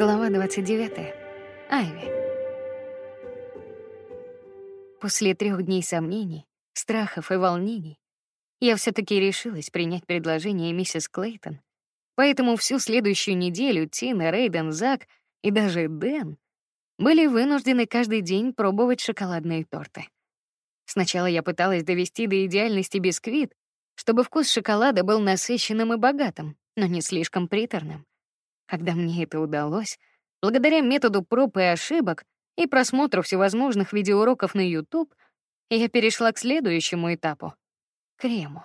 Глава 29. Айви. После трех дней сомнений, страхов и волнений я все таки решилась принять предложение миссис Клейтон. Поэтому всю следующую неделю Тина, Рейден, Зак и даже Дэн были вынуждены каждый день пробовать шоколадные торты. Сначала я пыталась довести до идеальности бисквит, чтобы вкус шоколада был насыщенным и богатым, но не слишком приторным. Когда мне это удалось, благодаря методу проб и ошибок и просмотру всевозможных видеоуроков на YouTube, я перешла к следующему этапу — крему.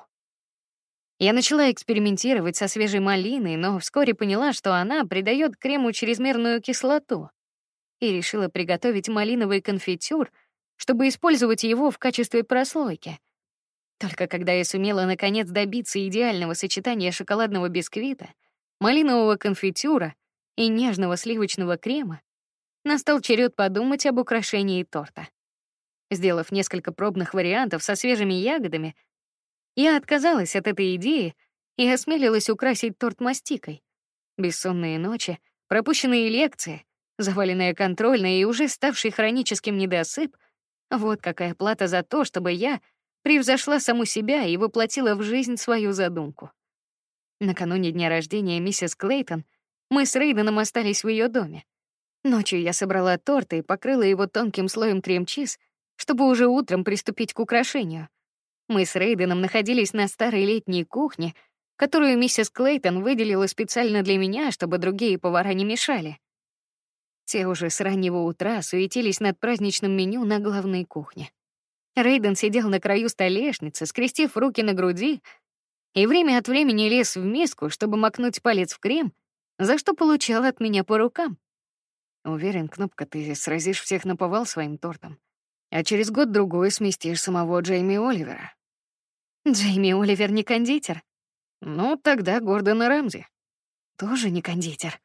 Я начала экспериментировать со свежей малиной, но вскоре поняла, что она придает крему чрезмерную кислоту, и решила приготовить малиновый конфитюр, чтобы использовать его в качестве прослойки. Только когда я сумела наконец добиться идеального сочетания шоколадного бисквита — малинового конфитюра и нежного сливочного крема, настал черед подумать об украшении торта. Сделав несколько пробных вариантов со свежими ягодами, я отказалась от этой идеи и осмелилась украсить торт мастикой. Бессонные ночи, пропущенные лекции, заваленная контрольная и уже ставший хроническим недосып — вот какая плата за то, чтобы я превзошла саму себя и воплотила в жизнь свою задумку. Накануне дня рождения миссис Клейтон мы с Рейденом остались в ее доме. Ночью я собрала торт и покрыла его тонким слоем крем-чиз, чтобы уже утром приступить к украшению. Мы с Рейденом находились на старой летней кухне, которую миссис Клейтон выделила специально для меня, чтобы другие повара не мешали. Те уже с раннего утра суетились над праздничным меню на главной кухне. Рейден сидел на краю столешницы, скрестив руки на груди, и время от времени лез в миску, чтобы макнуть палец в крем, за что получал от меня по рукам. Уверен, Кнопка, ты сразишь всех наповал своим тортом, а через год-другой сместишь самого Джейми Оливера. Джейми Оливер не кондитер. Ну, тогда Гордона Рамзи. Тоже не кондитер.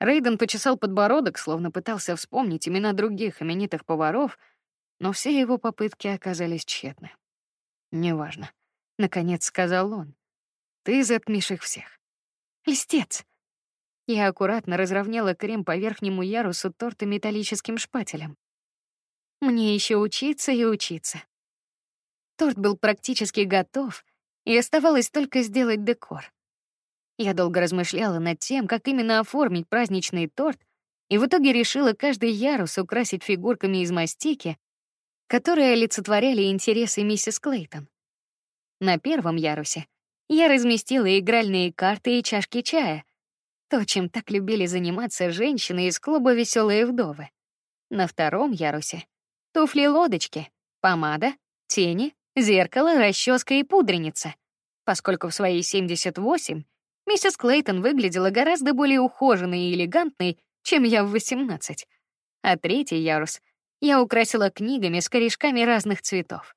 Рейден почесал подбородок, словно пытался вспомнить имена других именитых поваров, но все его попытки оказались тщетны. Неважно. Наконец сказал он. Ты затмишь их всех. Листец. Я аккуратно разровняла крем по верхнему ярусу торта металлическим шпателем. Мне еще учиться и учиться. Торт был практически готов, и оставалось только сделать декор. Я долго размышляла над тем, как именно оформить праздничный торт, и в итоге решила каждый ярус украсить фигурками из мастики, которые олицетворяли интересы миссис Клейтон. На первом ярусе я разместила игральные карты и чашки чая, то, чем так любили заниматься женщины из клуба Веселые вдовы. На втором ярусе туфли-лодочки, помада, тени, зеркало, расческа и пудреница. Поскольку в свои 78 миссис Клейтон выглядела гораздо более ухоженной и элегантной, чем я в 18. А третий ярус я украсила книгами с корешками разных цветов.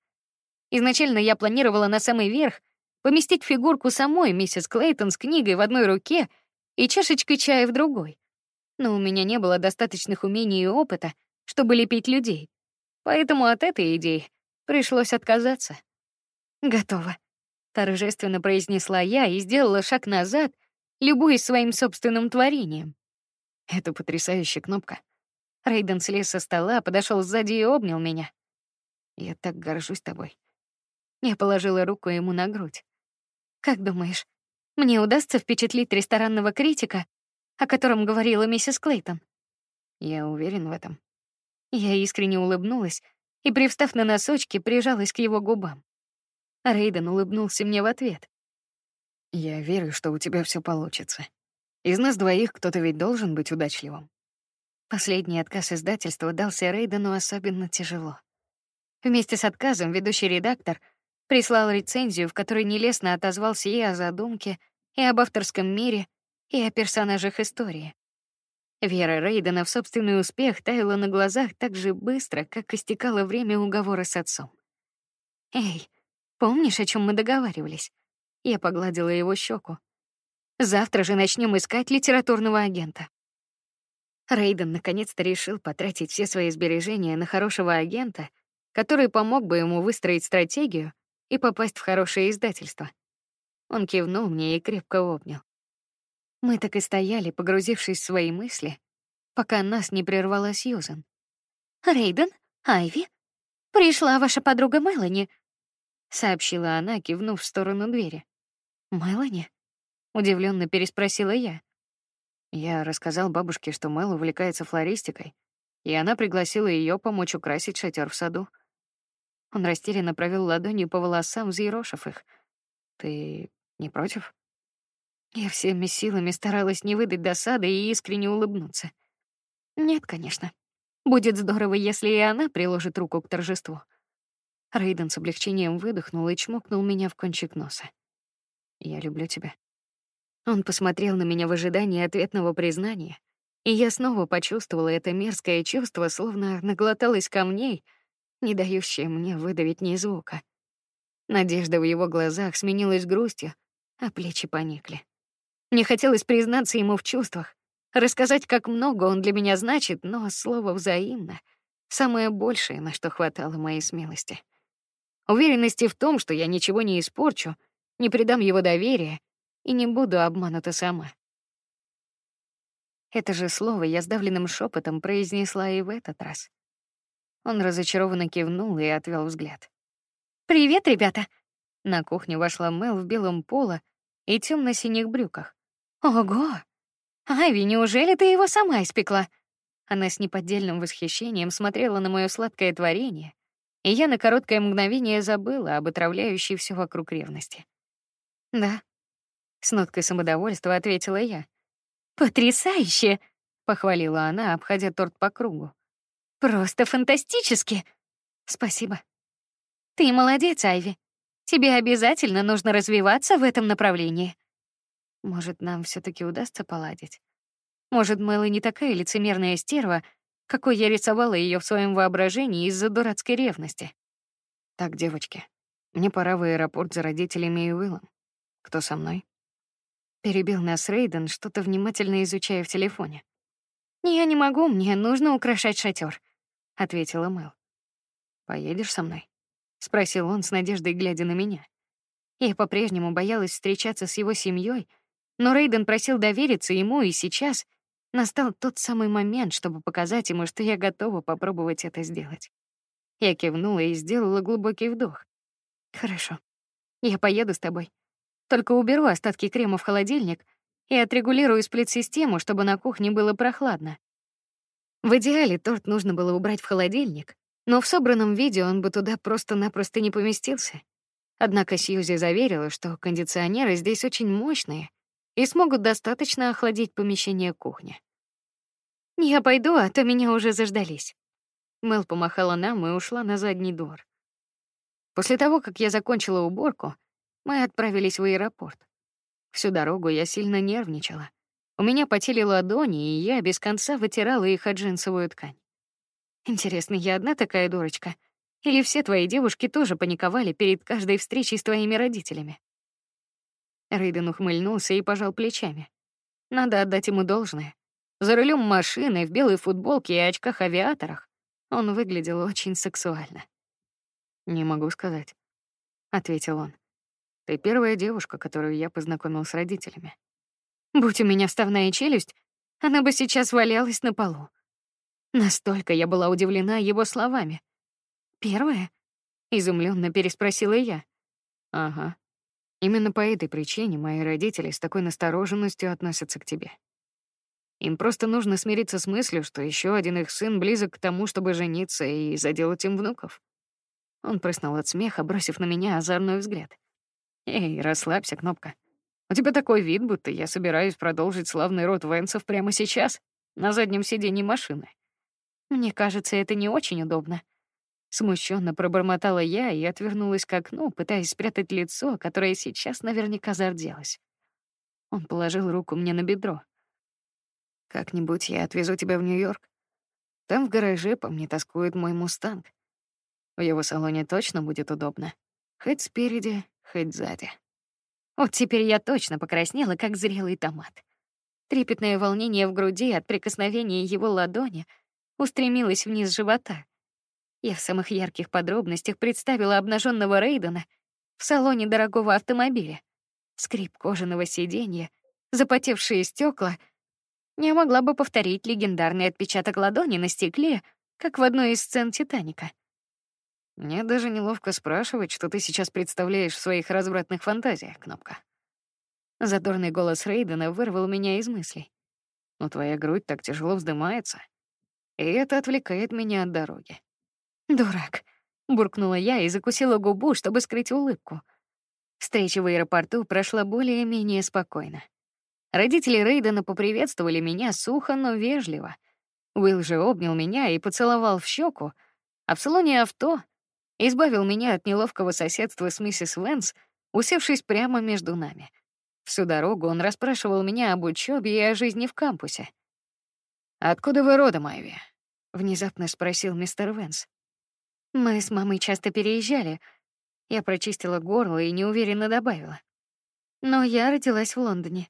Изначально я планировала на самый верх поместить фигурку самой миссис Клейтон с книгой в одной руке и чашечкой чая в другой. Но у меня не было достаточных умений и опыта, чтобы лепить людей. Поэтому от этой идеи пришлось отказаться. Готово, торжественно произнесла я и сделала шаг назад, любуясь своим собственным творением. Это потрясающая кнопка. Рейден слез со стола, подошел сзади и обнял меня. Я так горжусь тобой. Я положила руку ему на грудь. Как думаешь, мне удастся впечатлить ресторанного критика, о котором говорила миссис Клейтон? Я уверен в этом. Я искренне улыбнулась и, привстав на носочки, прижалась к его губам. Рейден улыбнулся мне в ответ. Я верю, что у тебя все получится. Из нас двоих кто-то ведь должен быть удачливым. Последний отказ издательства дался Рейдену особенно тяжело. Вместе с отказом ведущий редактор Прислал рецензию, в которой нелестно отозвался и о задумке, и об авторском мире, и о персонажах истории. Вера Рейдена в собственный успех таяла на глазах так же быстро, как истекало время уговора с отцом. «Эй, помнишь, о чем мы договаривались?» Я погладила его щеку. «Завтра же начнем искать литературного агента». Рейден наконец-то решил потратить все свои сбережения на хорошего агента, который помог бы ему выстроить стратегию, и попасть в хорошее издательство. Он кивнул мне и крепко обнял. Мы так и стояли, погрузившись в свои мысли, пока нас не прервала Сьюзен. Рейден, Айви, пришла ваша подруга Мелани, сообщила она, кивнув в сторону двери. Мелани? Удивленно переспросила я. Я рассказал бабушке, что Мэл увлекается флористикой, и она пригласила ее помочь украсить шатер в саду. Он растерянно провел ладонью по волосам, взъерошив их. Ты не против? Я всеми силами старалась не выдать досады и искренне улыбнуться. Нет, конечно. Будет здорово, если и она приложит руку к торжеству. Рейден с облегчением выдохнул и чмокнул меня в кончик носа. Я люблю тебя. Он посмотрел на меня в ожидании ответного признания, и я снова почувствовала это мерзкое чувство, словно наглоталась камней, не дающее мне выдавить ни звука. Надежда в его глазах сменилась грустью, а плечи поникли. Мне хотелось признаться ему в чувствах, рассказать, как много он для меня значит, но слово взаимно самое большее, на что хватало моей смелости. Уверенности в том, что я ничего не испорчу, не предам его доверия и не буду обманута сама. Это же слово я сдавленным шепотом произнесла и в этот раз. Он разочарованно кивнул и отвел взгляд. Привет, ребята. На кухню вошла Мел в белом поло и темно-синих брюках. Ого! Айви, неужели ты его сама испекла? Она с неподдельным восхищением смотрела на мое сладкое творение, и я на короткое мгновение забыла об отравляющей все вокруг ревности. Да, с ноткой самодовольства ответила я. Потрясающе, похвалила она, обходя торт по кругу. Просто фантастически. Спасибо. Ты молодец, Айви. Тебе обязательно нужно развиваться в этом направлении. Может, нам все таки удастся поладить? Может, Мэлла не такая лицемерная стерва, какой я рисовала ее в своем воображении из-за дурацкой ревности. Так, девочки, мне пора в аэропорт за родителями и Уиллом. Кто со мной? Перебил нас Рейден, что-то внимательно изучая в телефоне. Я не могу, мне нужно украшать шатер, ответила Мэл. Поедешь со мной? спросил он с надеждой, глядя на меня. Я по-прежнему боялась встречаться с его семьей, но Рейден просил довериться ему, и сейчас настал тот самый момент, чтобы показать ему, что я готова попробовать это сделать. Я кивнула и сделала глубокий вдох. Хорошо. Я поеду с тобой. Только уберу остатки крема в холодильник и отрегулирую сплит-систему, чтобы на кухне было прохладно. В идеале торт нужно было убрать в холодильник, но в собранном виде он бы туда просто-напросто не поместился. Однако Сьюзи заверила, что кондиционеры здесь очень мощные и смогут достаточно охладить помещение кухни. Я пойду, а то меня уже заждались. Мэл помахала нам и ушла на задний двор. После того, как я закончила уборку, мы отправились в аэропорт. Всю дорогу я сильно нервничала. У меня потели ладони, и я без конца вытирала их от джинсовую ткань. Интересно, я одна такая дурочка? Или все твои девушки тоже паниковали перед каждой встречей с твоими родителями? Рейден ухмыльнулся и пожал плечами. Надо отдать ему должное. За рулем машины в белой футболке и очках-авиаторах он выглядел очень сексуально. Не могу сказать, ответил он. Ты первая девушка, которую я познакомил с родителями. Будь у меня вставная челюсть, она бы сейчас валялась на полу. Настолько я была удивлена его словами. Первая? изумленно переспросила я. Ага. Именно по этой причине мои родители с такой настороженностью относятся к тебе. Им просто нужно смириться с мыслью, что еще один их сын близок к тому, чтобы жениться и заделать им внуков. Он прыснул от смеха, бросив на меня озорной взгляд. Эй, расслабься, кнопка. У тебя такой вид, будто я собираюсь продолжить славный род Венсов прямо сейчас, на заднем сиденье машины. Мне кажется, это не очень удобно. Смущенно пробормотала я и отвернулась к окну, пытаясь спрятать лицо, которое сейчас наверняка зарделось. Он положил руку мне на бедро. Как-нибудь я отвезу тебя в Нью-Йорк. Там в гараже по мне тоскует мой мустанг. В его салоне точно будет удобно. Хоть спереди, хоть сзади. Вот теперь я точно покраснела, как зрелый томат. Трепетное волнение в груди от прикосновения его ладони устремилось вниз живота. Я в самых ярких подробностях представила обнаженного Рейдена в салоне дорогого автомобиля. Скрип кожаного сиденья, запотевшие стекла. я могла бы повторить легендарный отпечаток ладони на стекле, как в одной из сцен Титаника. Мне даже неловко спрашивать, что ты сейчас представляешь в своих развратных фантазиях, Кнопка. Задорный голос Рейдена вырвал меня из мыслей. Но твоя грудь так тяжело вздымается, и это отвлекает меня от дороги. Дурак, буркнула я и закусила губу, чтобы скрыть улыбку. Встреча в аэропорту прошла более-менее спокойно. Родители Рейдена поприветствовали меня сухо, но вежливо. Уилл же обнял меня и поцеловал в щеку, а в салоне авто избавил меня от неловкого соседства с миссис Венс, усевшись прямо между нами. Всю дорогу он расспрашивал меня об учебе и о жизни в кампусе. «Откуда вы родом, Айви?» — внезапно спросил мистер Венс. «Мы с мамой часто переезжали». Я прочистила горло и неуверенно добавила. «Но я родилась в Лондоне.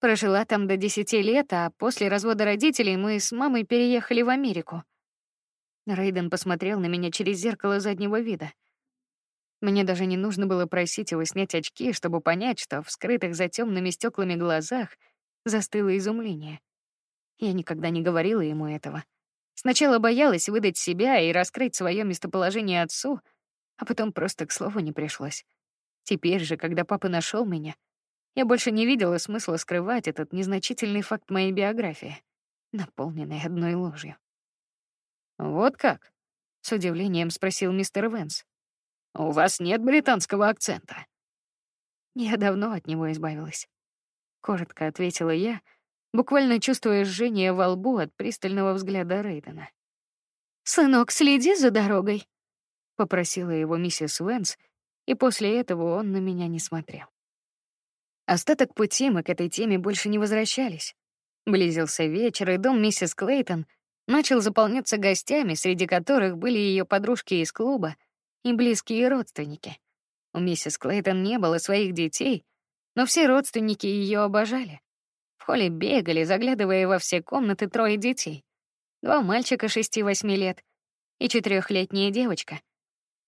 Прожила там до десяти лет, а после развода родителей мы с мамой переехали в Америку. Рейден посмотрел на меня через зеркало заднего вида. Мне даже не нужно было просить его снять очки, чтобы понять, что в скрытых за темными стеклами глазах застыло изумление. Я никогда не говорила ему этого. Сначала боялась выдать себя и раскрыть свое местоположение отцу, а потом просто к слову не пришлось. Теперь же, когда папа нашел меня, я больше не видела смысла скрывать этот незначительный факт моей биографии, наполненный одной ложью. Вот как? С удивлением спросил мистер Венс. У вас нет британского акцента. Я давно от него избавилась. Коротко ответила я, буквально чувствуя жжение во лбу от пристального взгляда Рейдена. Сынок, следи за дорогой, попросила его миссис Венс, и после этого он на меня не смотрел. Остаток пути мы к этой теме больше не возвращались. Близился вечер, и дом миссис Клейтон начал заполняться гостями, среди которых были ее подружки из клуба и близкие родственники. У миссис Клейтон не было своих детей, но все родственники ее обожали. В холле бегали, заглядывая во все комнаты трое детей. Два мальчика шести-восьми лет и четырехлетняя девочка.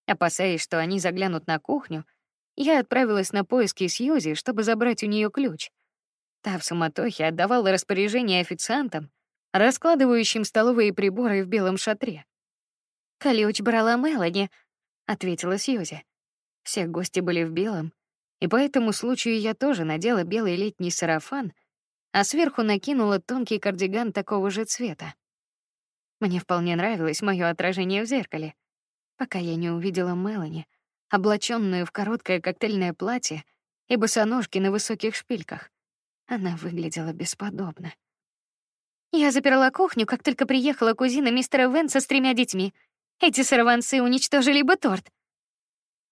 Опасаясь, что они заглянут на кухню, я отправилась на поиски Сьюзи, чтобы забрать у нее ключ. Та в суматохе отдавала распоряжение официантам, раскладывающим столовые приборы в белом шатре. «Ключ брала Мелани», — ответила Сьюзи. Все гости были в белом, и по этому случаю я тоже надела белый летний сарафан, а сверху накинула тонкий кардиган такого же цвета. Мне вполне нравилось мое отражение в зеркале, пока я не увидела Мелани — облаченную в короткое коктейльное платье и босоножки на высоких шпильках. Она выглядела бесподобно. Я заперла кухню, как только приехала кузина мистера Венса с тремя детьми. Эти сорванцы уничтожили бы торт.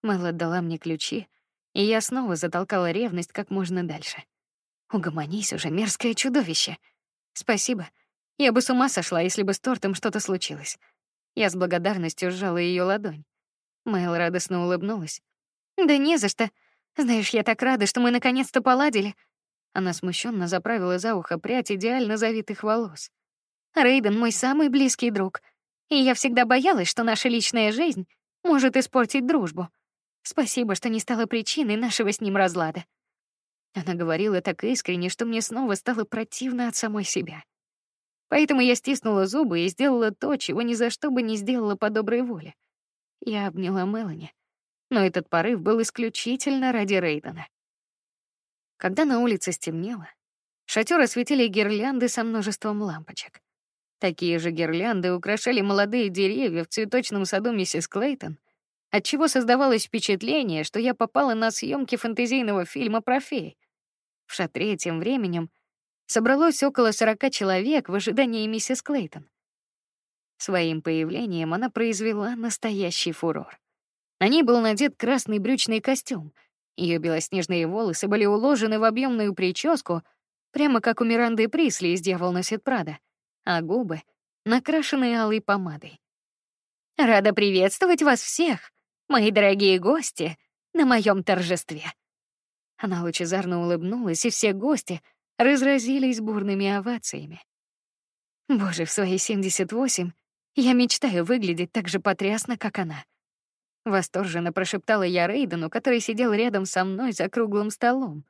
Мэл отдала мне ключи, и я снова затолкала ревность как можно дальше. Угомонись уже, мерзкое чудовище. Спасибо. Я бы с ума сошла, если бы с тортом что-то случилось. Я с благодарностью сжала ее ладонь. Мэл радостно улыбнулась. Да не за что. Знаешь, я так рада, что мы наконец-то поладили. Она смущенно заправила за ухо прядь идеально завитых волос. Рейден мой самый близкий друг, и я всегда боялась, что наша личная жизнь может испортить дружбу. Спасибо, что не стала причиной нашего с ним разлада. Она говорила так искренне, что мне снова стало противно от самой себя. Поэтому я стиснула зубы и сделала то, чего ни за что бы не сделала по доброй воле. Я обняла Мелани, но этот порыв был исключительно ради Рейдена. Когда на улице стемнело, шатер осветили гирлянды со множеством лампочек. Такие же гирлянды украшали молодые деревья в цветочном саду миссис Клейтон, отчего создавалось впечатление, что я попала на съемки фэнтезийного фильма про фей. В шатре тем временем собралось около сорока человек в ожидании миссис Клейтон. Своим появлением она произвела настоящий фурор. На ней был надет красный брючный костюм. Ее белоснежные волосы были уложены в объемную прическу, прямо как у Миранды Присли из «Дьявол носит Прада», а губы накрашены алой помадой. «Рада приветствовать вас всех, мои дорогие гости, на моем торжестве». Она лучезарно улыбнулась, и все гости разразились бурными овациями. Боже, в свои 78 я мечтаю выглядеть так же потрясно, как она. Восторженно прошептала я Рейдену, который сидел рядом со мной за круглым столом.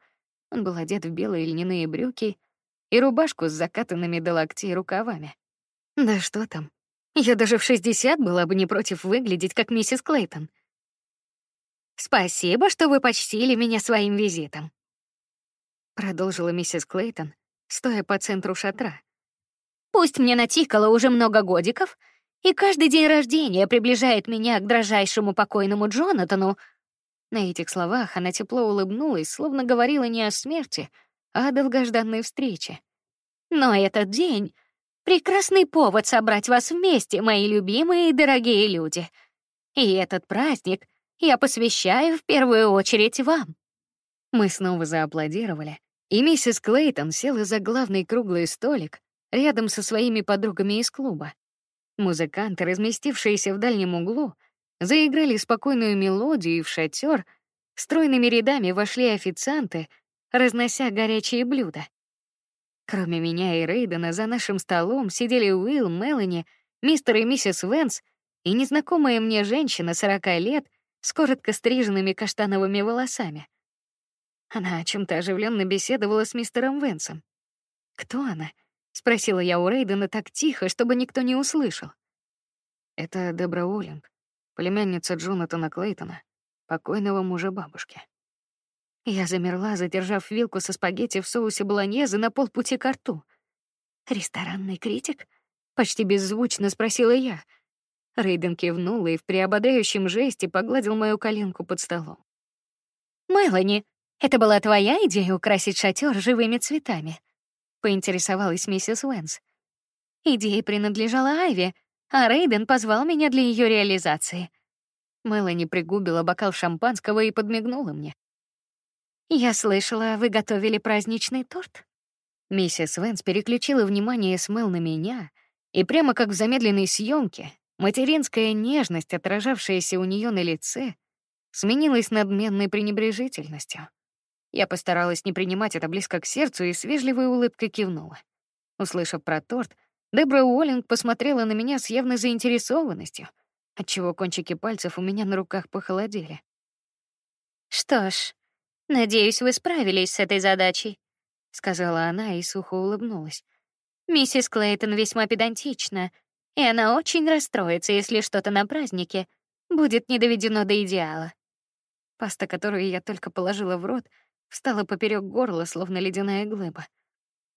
Он был одет в белые льняные брюки и рубашку с закатанными до локтей рукавами. Да что там? Я даже в 60 была бы не против выглядеть как миссис Клейтон. Спасибо, что вы почтили меня своим визитом, продолжила миссис Клейтон, стоя по центру шатра. Пусть мне натикало уже много годиков, и каждый день рождения приближает меня к дрожайшему покойному Джонатану. На этих словах она тепло улыбнулась, словно говорила не о смерти, а о долгожданной встрече. Но этот день — прекрасный повод собрать вас вместе, мои любимые и дорогие люди. И этот праздник я посвящаю в первую очередь вам. Мы снова зааплодировали, и миссис Клейтон села за главный круглый столик рядом со своими подругами из клуба. Музыканты, разместившиеся в дальнем углу, заиграли спокойную мелодию, и в шатер стройными рядами вошли официанты, разнося горячие блюда. Кроме меня и Рейдена за нашим столом сидели Уилл, Мелани, мистер и миссис Венс и незнакомая мне женщина сорока лет с коротко стриженными каштановыми волосами. Она о чем то оживленно беседовала с мистером Венсом. Кто она? Спросила я у Рейдена так тихо, чтобы никто не услышал. Это Дебра Уоллинг, племянница Джонатана Клейтона, покойного мужа бабушки. Я замерла, задержав вилку со спагетти в соусе болоньезе на полпути к рту. Ресторанный критик? Почти беззвучно спросила я. Рейден кивнул и в приободряющем жесте погладил мою коленку под столом. Мелани, это была твоя идея украсить шатер живыми цветами? Поинтересовалась миссис Уэнс. Идея принадлежала Айве, а Рейден позвал меня для ее реализации. Мелани пригубила бокал шампанского и подмигнула мне. Я слышала, вы готовили праздничный торт. Миссис Венс переключила внимание с Мел на меня, и прямо как в замедленной съемке, материнская нежность, отражавшаяся у нее на лице, сменилась надменной пренебрежительностью. Я постаралась не принимать это близко к сердцу и с вежливой улыбкой кивнула. Услышав про торт, Дебра Уоллинг посмотрела на меня с явной заинтересованностью, отчего кончики пальцев у меня на руках похолодели. Что ж, надеюсь, вы справились с этой задачей, сказала она и сухо улыбнулась. Миссис Клейтон весьма педантична, и она очень расстроится, если что-то на празднике будет не доведено до идеала. Паста, которую я только положила в рот, встала поперек горла, словно ледяная глыба.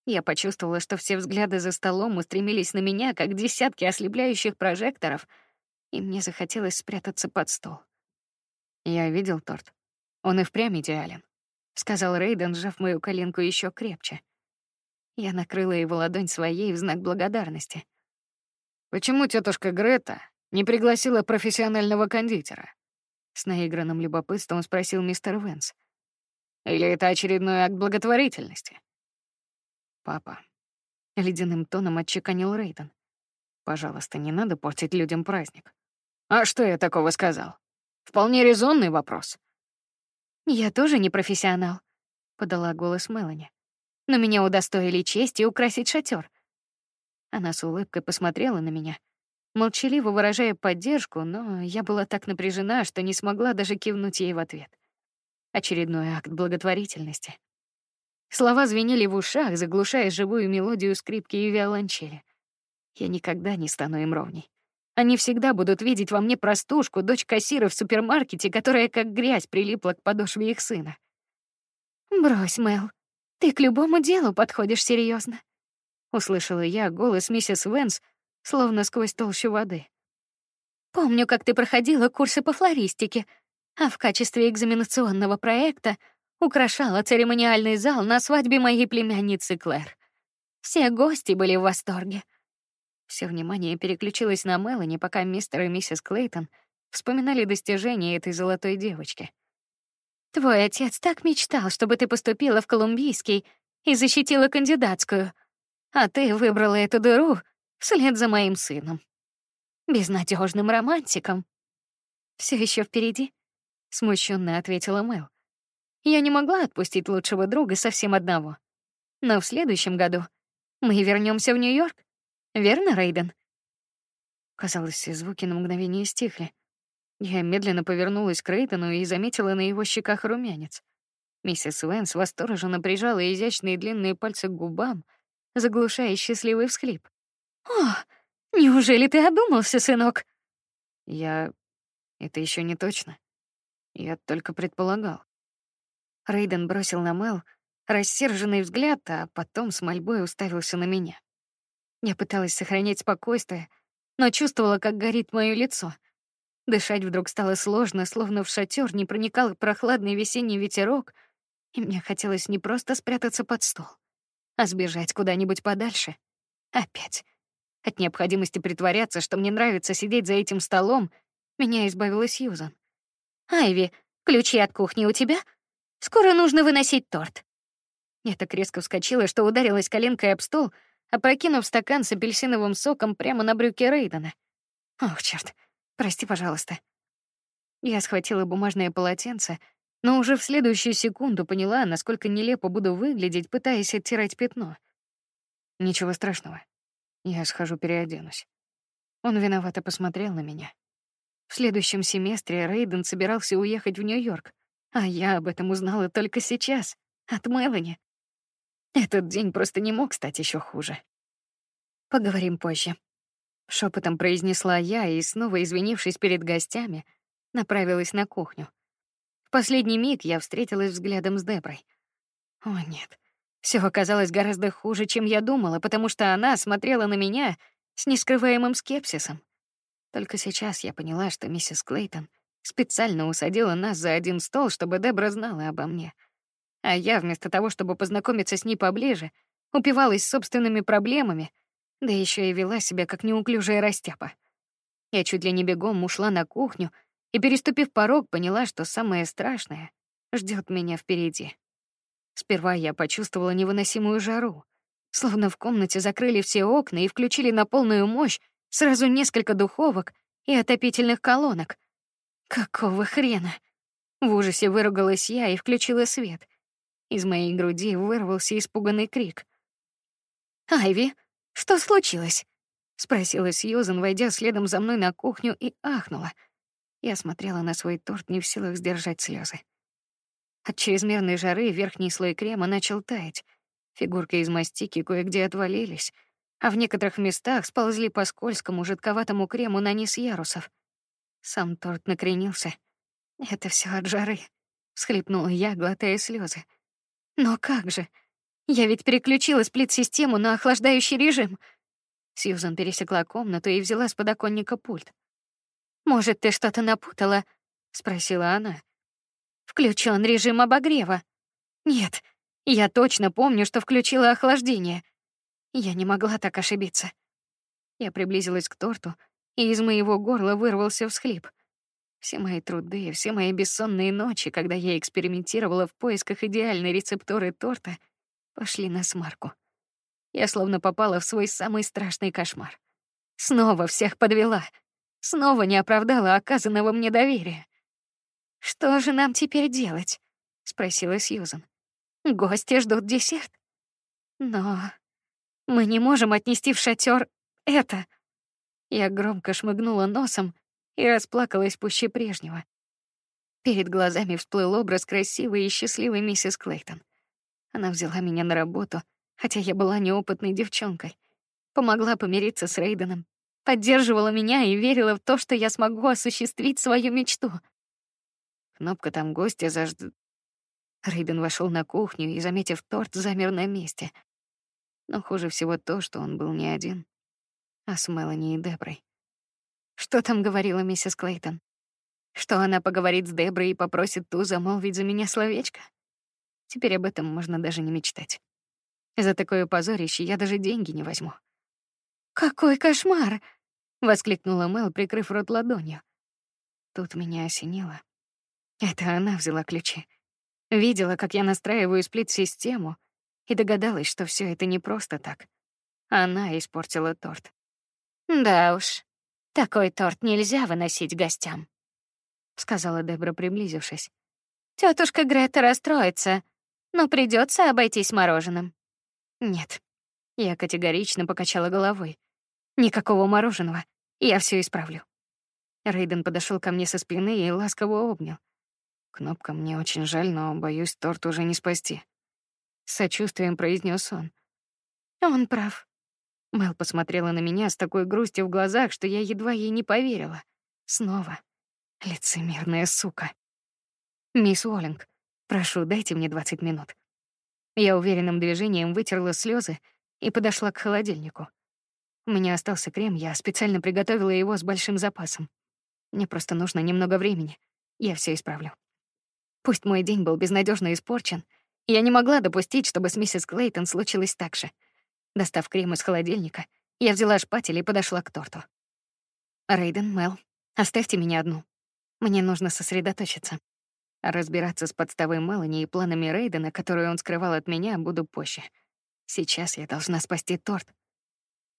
Я почувствовала, что все взгляды за столом устремились на меня, как десятки ослепляющих прожекторов, и мне захотелось спрятаться под стол. Я видел торт. Он и впрямь идеален, сказал Рейден, сжав мою коленку еще крепче. Я накрыла его ладонь своей в знак благодарности. Почему тетушка Грета не пригласила профессионального кондитера? С наигранным любопытством спросил мистер Венс. Или это очередной акт благотворительности? Папа. Ледяным тоном отчеканил Рейден. Пожалуйста, не надо портить людям праздник. А что я такого сказал? Вполне резонный вопрос. Я тоже не профессионал, подала голос Мелани. Но меня удостоили чести украсить шатер. Она с улыбкой посмотрела на меня, молчаливо выражая поддержку, но я была так напряжена, что не смогла даже кивнуть ей в ответ. Очередной акт благотворительности. Слова звенели в ушах, заглушая живую мелодию скрипки и виолончели. Я никогда не стану им ровней. Они всегда будут видеть во мне простушку, дочь кассира в супермаркете, которая как грязь прилипла к подошве их сына. Брось, Мел. Ты к любому делу подходишь серьезно. Услышала я голос миссис Венс, словно сквозь толщу воды. Помню, как ты проходила курсы по флористике, а в качестве экзаменационного проекта украшала церемониальный зал на свадьбе моей племянницы Клэр. Все гости были в восторге. Все внимание переключилось на Мелани, пока мистер и миссис Клейтон вспоминали достижения этой золотой девочки. Твой отец так мечтал, чтобы ты поступила в Колумбийский и защитила кандидатскую, а ты выбрала эту дыру вслед за моим сыном. Безнадежным романтиком. Все еще впереди смущенно ответила Мэл. Я не могла отпустить лучшего друга совсем одного. Но в следующем году мы вернемся в Нью-Йорк. Верно, Рейден? Казалось, все звуки на мгновение стихли. Я медленно повернулась к Рейдену и заметила на его щеках румянец. Миссис Венс восторженно прижала изящные длинные пальцы к губам, заглушая счастливый всхлип. «О, неужели ты одумался, сынок?» «Я... Это еще не точно. Я только предполагал». Рейден бросил на Мел рассерженный взгляд, а потом с мольбой уставился на меня. Я пыталась сохранять спокойствие, но чувствовала, как горит мое лицо. Дышать вдруг стало сложно, словно в шатер не проникал прохладный весенний ветерок, и мне хотелось не просто спрятаться под стол, а сбежать куда-нибудь подальше. Опять. От необходимости притворяться, что мне нравится сидеть за этим столом, меня избавила Сьюзан. «Айви, ключи от кухни у тебя? Скоро нужно выносить торт». Я так резко вскочила, что ударилась коленкой об стол, опрокинув стакан с апельсиновым соком прямо на брюки Рейдена. Ох, черт, прости, пожалуйста. Я схватила бумажное полотенце, но уже в следующую секунду поняла, насколько нелепо буду выглядеть, пытаясь оттирать пятно. Ничего страшного. Я схожу переоденусь. Он виновато посмотрел на меня. В следующем семестре Рейден собирался уехать в Нью-Йорк, а я об этом узнала только сейчас, от Мелани. Этот день просто не мог стать еще хуже. Поговорим позже. Шепотом произнесла я и, снова извинившись перед гостями, направилась на кухню. В последний миг я встретилась взглядом с Деброй. О нет, все оказалось гораздо хуже, чем я думала, потому что она смотрела на меня с нескрываемым скепсисом. Только сейчас я поняла, что миссис Клейтон специально усадила нас за один стол, чтобы Дебра знала обо мне — а я вместо того, чтобы познакомиться с ней поближе, упивалась собственными проблемами, да еще и вела себя как неуклюжая растяпа. Я чуть ли не бегом ушла на кухню и, переступив порог, поняла, что самое страшное ждет меня впереди. Сперва я почувствовала невыносимую жару, словно в комнате закрыли все окна и включили на полную мощь сразу несколько духовок и отопительных колонок. Какого хрена? В ужасе выругалась я и включила свет. Из моей груди вырвался испуганный крик. «Айви, что случилось?» — спросила Сьюзен, войдя следом за мной на кухню и ахнула. Я смотрела на свой торт, не в силах сдержать слезы. От чрезмерной жары верхний слой крема начал таять. Фигурки из мастики кое-где отвалились, а в некоторых местах сползли по скользкому жидковатому крему на низ ярусов. Сам торт накренился. Это все от жары, всхлипнула я, глотая слезы. Но как же? Я ведь переключила сплит-систему на охлаждающий режим. Сьюзан пересекла комнату и взяла с подоконника пульт. Может, ты что-то напутала? спросила она. Включен режим обогрева. Нет, я точно помню, что включила охлаждение. Я не могла так ошибиться. Я приблизилась к торту, и из моего горла вырвался всхлип. Все мои труды, все мои бессонные ночи, когда я экспериментировала в поисках идеальной рецептуры торта, пошли на смарку. Я словно попала в свой самый страшный кошмар. Снова всех подвела. Снова не оправдала оказанного мне доверия. Что же нам теперь делать? спросила Сьюзан. Гости ждут десерт. Но мы не можем отнести в шатер это. Я громко шмыгнула носом и расплакалась пуще прежнего. Перед глазами всплыл образ красивой и счастливой миссис Клейтон. Она взяла меня на работу, хотя я была неопытной девчонкой. Помогла помириться с Рейденом, поддерживала меня и верила в то, что я смогу осуществить свою мечту. Кнопка там гостя зажд... Рейден вошел на кухню и, заметив торт, замер на месте. Но хуже всего то, что он был не один, а с Мелани и Деброй. Что там говорила миссис Клейтон? Что она поговорит с Деброй и попросит ту замолвить за меня словечко? Теперь об этом можно даже не мечтать. За такое позорище я даже деньги не возьму. Какой кошмар! воскликнула Мэл, прикрыв рот ладонью. Тут меня осенило. Это она взяла ключи. Видела, как я настраиваю сплит-систему, и догадалась, что все это не просто так. Она испортила торт. Да уж, такой торт нельзя выносить гостям, сказала Дебра, приблизившись. Тетушка Грета расстроится, но придется обойтись мороженым. Нет. Я категорично покачала головой. Никакого мороженого. Я все исправлю. Рейден подошел ко мне со спины и ласково обнял. Кнопка, мне очень жаль, но боюсь, торт уже не спасти. Сочувствием произнес он. Он прав. Мэл посмотрела на меня с такой грустью в глазах, что я едва ей не поверила. Снова. Лицемерная сука. Мисс Уоллинг, прошу, дайте мне 20 минут. Я уверенным движением вытерла слезы и подошла к холодильнику. У меня остался крем, я специально приготовила его с большим запасом. Мне просто нужно немного времени. Я все исправлю. Пусть мой день был безнадежно испорчен, я не могла допустить, чтобы с миссис Клейтон случилось так же. Достав крем из холодильника, я взяла шпатель и подошла к торту. Рейден, Мел, оставьте меня одну. Мне нужно сосредоточиться. разбираться с подставой Мелани и планами Рейдена, которые он скрывал от меня, буду позже. Сейчас я должна спасти торт.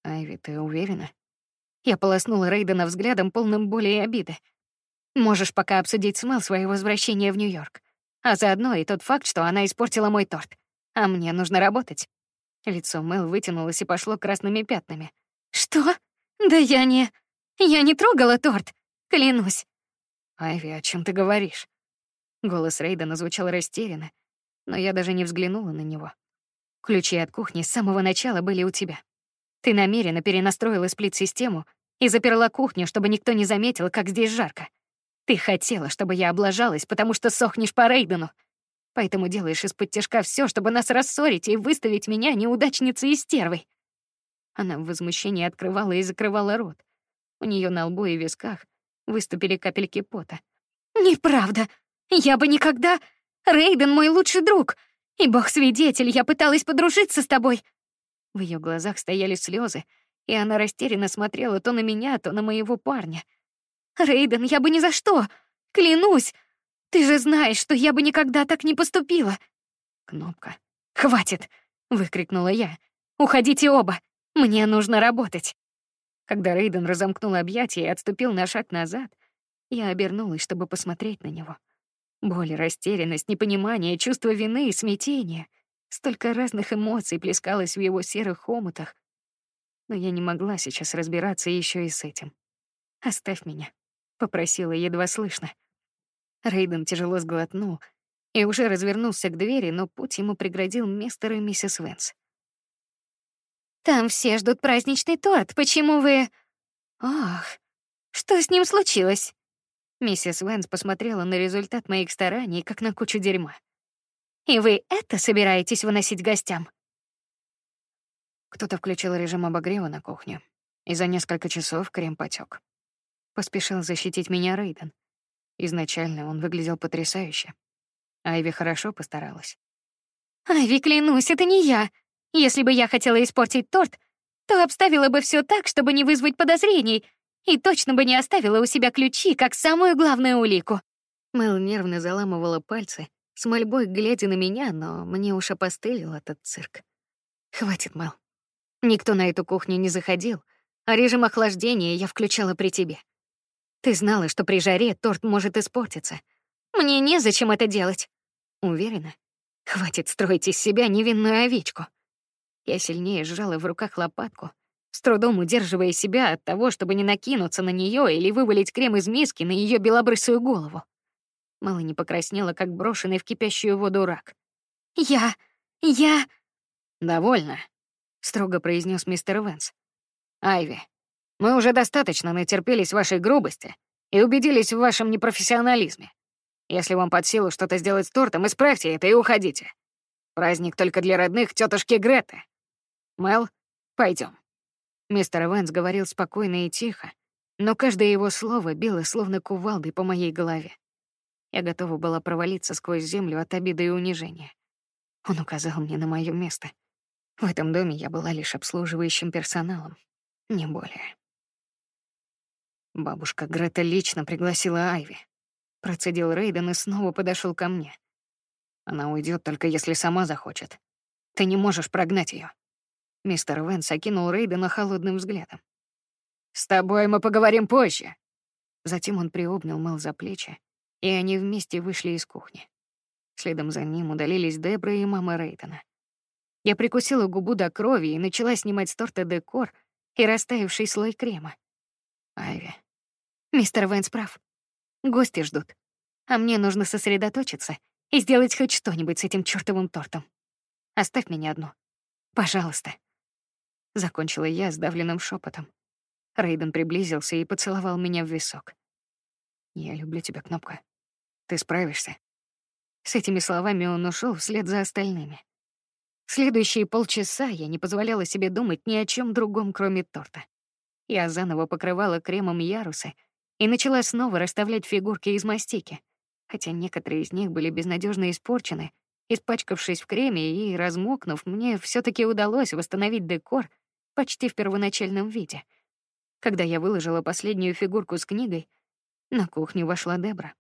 Айви, ты уверена? Я полоснула Рейдена взглядом, полным боли и обиды. Можешь пока обсудить с Мел свое возвращение в Нью-Йорк. А заодно и тот факт, что она испортила мой торт. А мне нужно работать. Лицо Мел вытянулось и пошло красными пятнами. Что? Да я не... Я не трогала торт. Клянусь. Айви, о чем ты говоришь? Голос Рейдена звучал растерянно, но я даже не взглянула на него. Ключи от кухни с самого начала были у тебя. Ты намеренно перенастроила сплит-систему и заперла кухню, чтобы никто не заметил, как здесь жарко. Ты хотела, чтобы я облажалась, потому что сохнешь по Рейдену. Поэтому делаешь из-под тяжка все, чтобы нас рассорить и выставить меня неудачницей и стервой. Она в возмущении открывала и закрывала рот. У нее на лбу и висках выступили капельки пота. «Неправда! Я бы никогда... Рейден мой лучший друг! И бог свидетель, я пыталась подружиться с тобой!» В ее глазах стояли слезы, и она растерянно смотрела то на меня, то на моего парня. «Рейден, я бы ни за что! Клянусь! Ты же знаешь, что я бы никогда так не поступила!» «Кнопка. Хватит!» — выкрикнула я. «Уходите оба! Мне нужно работать!» Когда Рейден разомкнул объятия и отступил на шаг назад, я обернулась, чтобы посмотреть на него. Боль, растерянность, непонимание, чувство вины и смятения. Столько разных эмоций плескалось в его серых омутах. Но я не могла сейчас разбираться еще и с этим. «Оставь меня», — попросила едва слышно. Рейден тяжело сглотнул и уже развернулся к двери, но путь ему преградил мистер и миссис Венс. «Там все ждут праздничный торт. Почему вы...» «Ах, что с ним случилось?» Миссис Венс посмотрела на результат моих стараний, как на кучу дерьма. И вы это собираетесь выносить гостям? Кто-то включил режим обогрева на кухне, и за несколько часов крем потек. Поспешил защитить меня Рейден. Изначально он выглядел потрясающе. Айви хорошо постаралась. «Айви, клянусь, это не я. Если бы я хотела испортить торт, то обставила бы все так, чтобы не вызвать подозрений, и точно бы не оставила у себя ключи, как самую главную улику». Мэл нервно заламывала пальцы, с мольбой глядя на меня, но мне уж опостылил этот цирк. Хватит, Мэл. Никто на эту кухню не заходил, а режим охлаждения я включала при тебе. Ты знала, что при жаре торт может испортиться. Мне незачем это делать. Уверена? Хватит строить из себя невинную овечку. Я сильнее сжала в руках лопатку, с трудом удерживая себя от того, чтобы не накинуться на нее или вывалить крем из миски на ее белобрысую голову. Мало не покраснела, как брошенный в кипящую воду рак. «Я... я...» «Довольно», — строго произнес мистер Венс. «Айви, мы уже достаточно натерпелись вашей грубости и убедились в вашем непрофессионализме. Если вам под силу что-то сделать с тортом, исправьте это и уходите. Праздник только для родных тетушки Греты. Мел, пойдем. Мистер Венс говорил спокойно и тихо, но каждое его слово било словно кувалдой по моей голове. Я готова была провалиться сквозь землю от обиды и унижения. Он указал мне на мое место. В этом доме я была лишь обслуживающим персоналом, не более. Бабушка Грета лично пригласила Айви. Процедил Рейден и снова подошел ко мне. Она уйдет только если сама захочет. Ты не можешь прогнать ее. Мистер Венс окинул Рейдена холодным взглядом. «С тобой мы поговорим позже». Затем он приобнял Мэл за плечи и они вместе вышли из кухни. Следом за ним удалились Дебра и мама Рейтона. Я прикусила губу до крови и начала снимать с торта декор и растаявший слой крема. Айви. Мистер Вэнс прав. Гости ждут. А мне нужно сосредоточиться и сделать хоть что-нибудь с этим чёртовым тортом. Оставь меня одну. Пожалуйста. Закончила я сдавленным шепотом. Рейден приблизился и поцеловал меня в висок. Я люблю тебя, Кнопка. Ты справишься. С этими словами он ушел вслед за остальными. Следующие полчаса я не позволяла себе думать ни о чем другом, кроме торта. Я заново покрывала кремом ярусы и начала снова расставлять фигурки из мастики, хотя некоторые из них были безнадежно испорчены, испачкавшись в креме и размокнув, мне все таки удалось восстановить декор почти в первоначальном виде. Когда я выложила последнюю фигурку с книгой, на кухню вошла Дебра.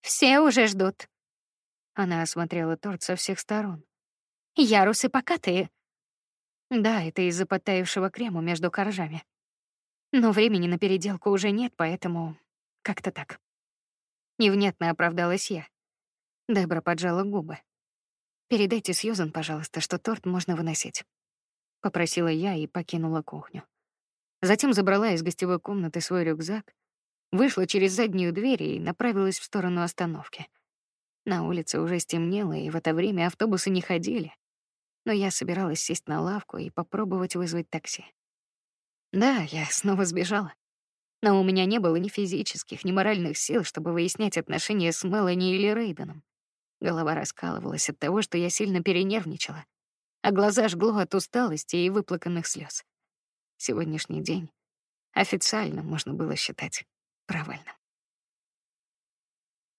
Все уже ждут. Она осмотрела торт со всех сторон. Ярусы покатые. Да, это из-за подтаявшего крема между коржами. Но времени на переделку уже нет, поэтому как-то так. Невнятно оправдалась я. Дебра поджала губы. Передайте Сьюзан, пожалуйста, что торт можно выносить, попросила я и покинула кухню. Затем забрала из гостевой комнаты свой рюкзак, вышла через заднюю дверь и направилась в сторону остановки. На улице уже стемнело, и в это время автобусы не ходили. Но я собиралась сесть на лавку и попробовать вызвать такси. Да, я снова сбежала. Но у меня не было ни физических, ни моральных сил, чтобы выяснять отношения с Мелани или Рейденом. Голова раскалывалась от того, что я сильно перенервничала, а глаза жгло от усталости и выплаканных слез. Сегодняшний день официально можно было считать провальным.